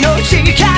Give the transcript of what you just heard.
命が